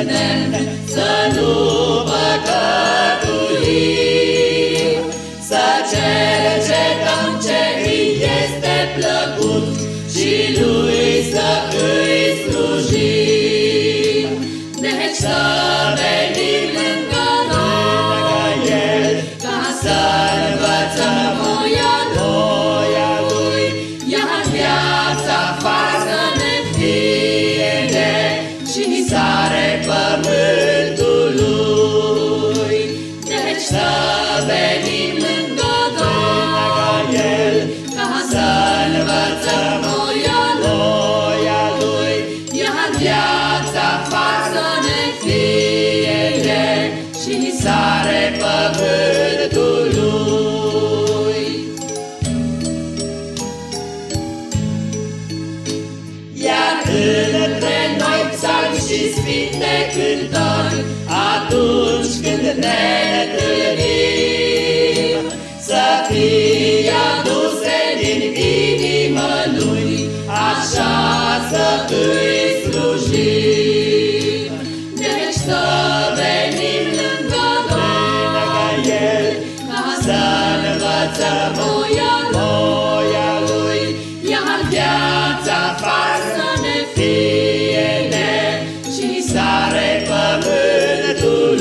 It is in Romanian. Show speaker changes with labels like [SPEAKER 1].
[SPEAKER 1] îndemn să nu păcătuim, să cercetăm ce îi este plăcut și lui sare pământului. Iar între noi psalmi și sfinte cântări, să îi slujim. Deci să venim lângă Doamne,
[SPEAKER 2] El,
[SPEAKER 1] ca să învățăm voia
[SPEAKER 2] Lui,
[SPEAKER 1] iar viața față ne fie ne și sare pământului.